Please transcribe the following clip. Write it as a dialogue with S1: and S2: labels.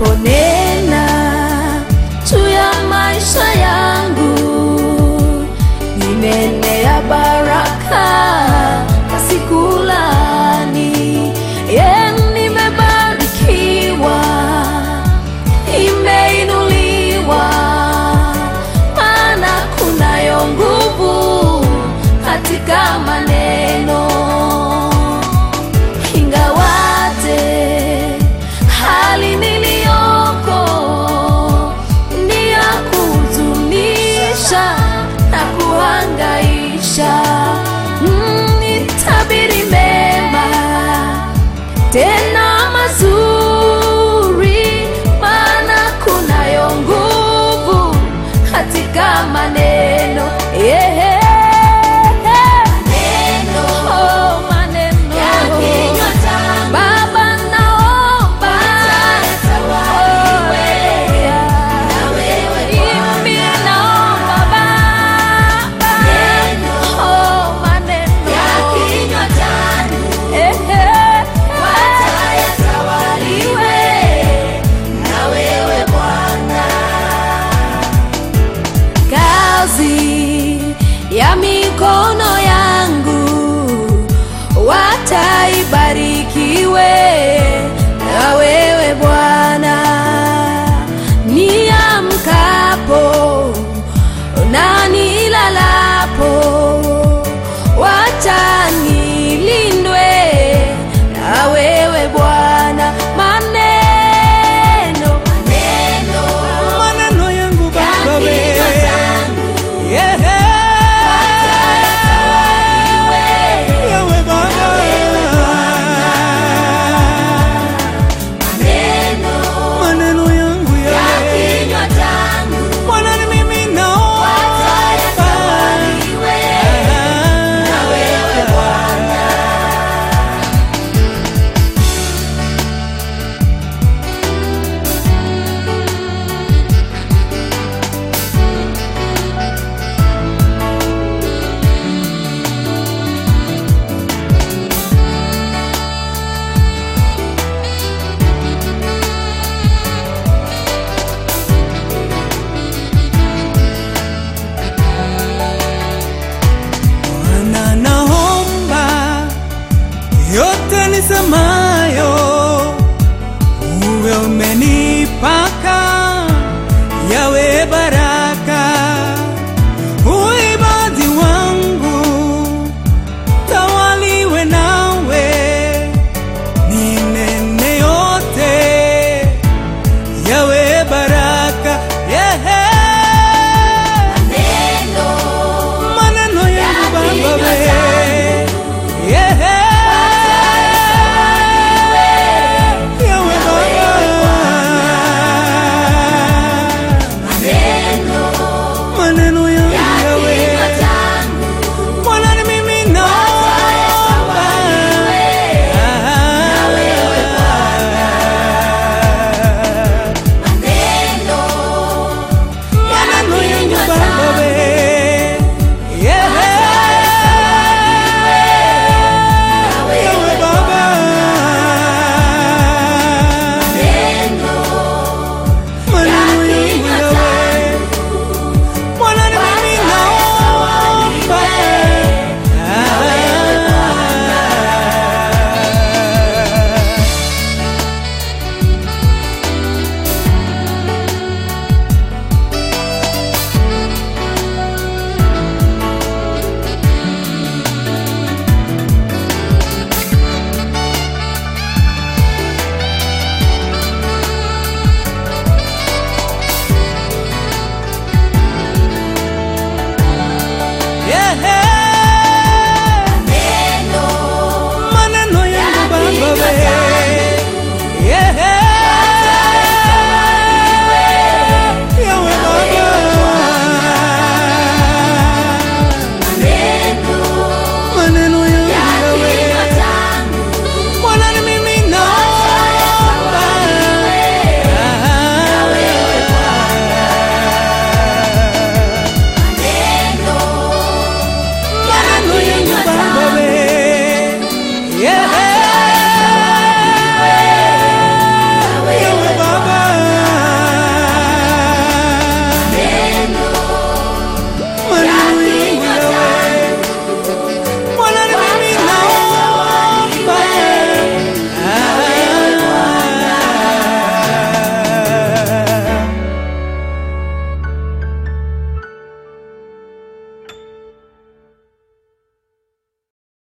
S1: uliponena juu ya maisha yangu, ninenea baraka na sikulani. Ye, nimebarikiwa, imeinuliwa, maana kunayo nguvu katika ya mikono yangu, wataibarikiwe 만